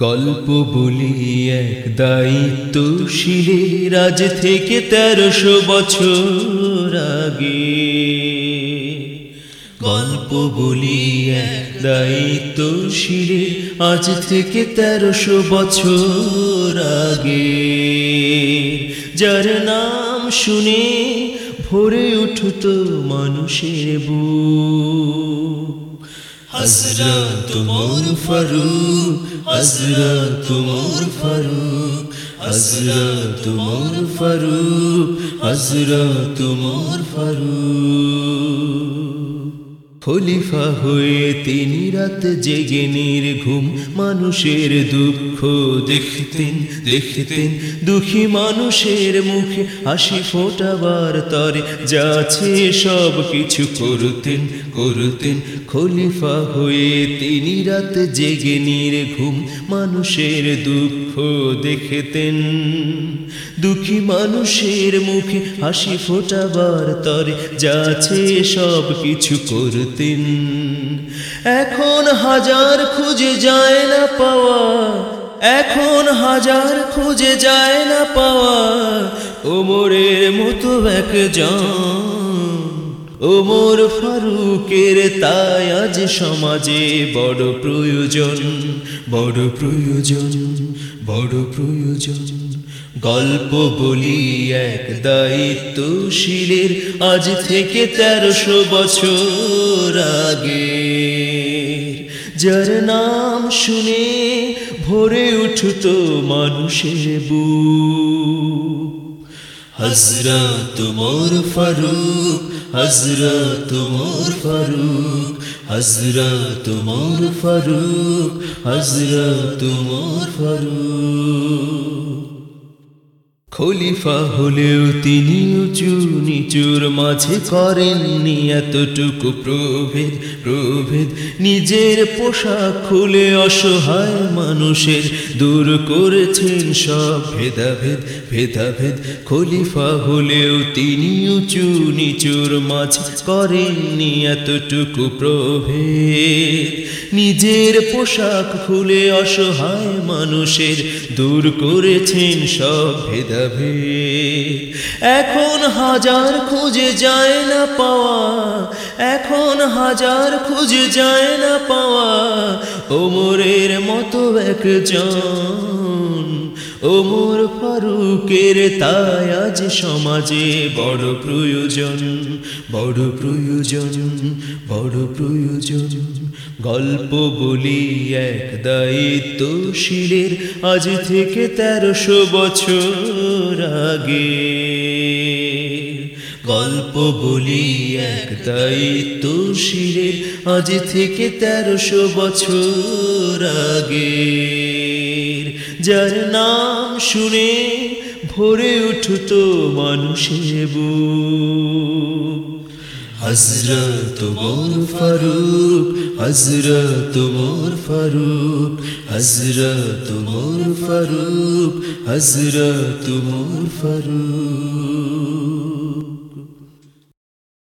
গল্প বলি এক দায়িত্বশীলের রাজ থেকে তেরোশো বছর আগে। গল্প বলি এক দায়িত্বশীলের, আজ থেকে তেরোশো বছর আগে। যার নাম শুনে ভরে উঠত মানুষের বুক। হজরত মোর ফারুক হজরত মোর ফারুক হজরত মোর ফারুক হজরত মোর ফারুক খলিফা হয়ে তিনি রাত জেগে ঘুম মানুষের দুঃখ দেখতেন দেখতেন। দুঃখী মানুষের মুখে হাসি ফোটাবার তরে যাচ্ছে সব কিছু করতেন করতেন। খলিফা হয়ে তিনি রাত জেগে ঘুম মানুষের দুঃখ দেখতেন। দুঃখী মানুষের মুখে হাসি ফোটাবার তরে যাচ্ছে সব কিছু করতেন। এখন হাজার খুঁজে যায় না পাওয়া। এখন হাজার খুঁজে যায় না পাওয়া। ওমরের মতো একজন। ওমর ফারুকের তাই আজ সমাজে বড় প্রয়োজন। বড় প্রয়োজন বড় প্রয়োজন। গল্প বলি এক দায়িত্বশীলের, আজ থেকে তেরোশো বছর আগে যার নাম শুনে ভরে উঠত মানুষের বুক। হজরত মোর ফারুক হজরত মোর ফারুক হজরত মোর ফারুক হজরত মোর ফারুক। খলিফা হলেও তিনি উঁচু নিচুর মাঝে করেননি এতটুকু প্রভেদ প্রভেদ। নিজের পোশাক খুলে অসহায় মানুষের দূর করেছেন সব ভেদাভেদ ভেদাভেদ। খলিফা হলেও তিনি উঁচু নিচুর মাঝে করেননি এতটুকু প্রভেদ। নিজের পোশাক খুলে অসহায় মানুষের দূর করেছেন সব ভেদাভেদ। এখন হাজার খুঁজে যায় না পাওয়া, এখন হাজার খুঁজে যায় না পাওয়া, ওমরের মতো একজন। ওমর ফারুকের তাই আজ সমাজে বড় প্রয়োজন বড় প্রয়োজন বড় প্রয়োজন। গল্প বলি এক দায়িত্বশীলের আজ থেকে তেরোশো বছর আগে। গল্প বলি এক দায়িত্বশীলের আজ থেকে তেরোশো বছর আগে। যার নাম শুনে ভরে উঠত মানুষের বুক। হজরত মোর ফারুক হজরত মোর ফারুক হজরত মোর ফারুক হজরত মোর ফারুক।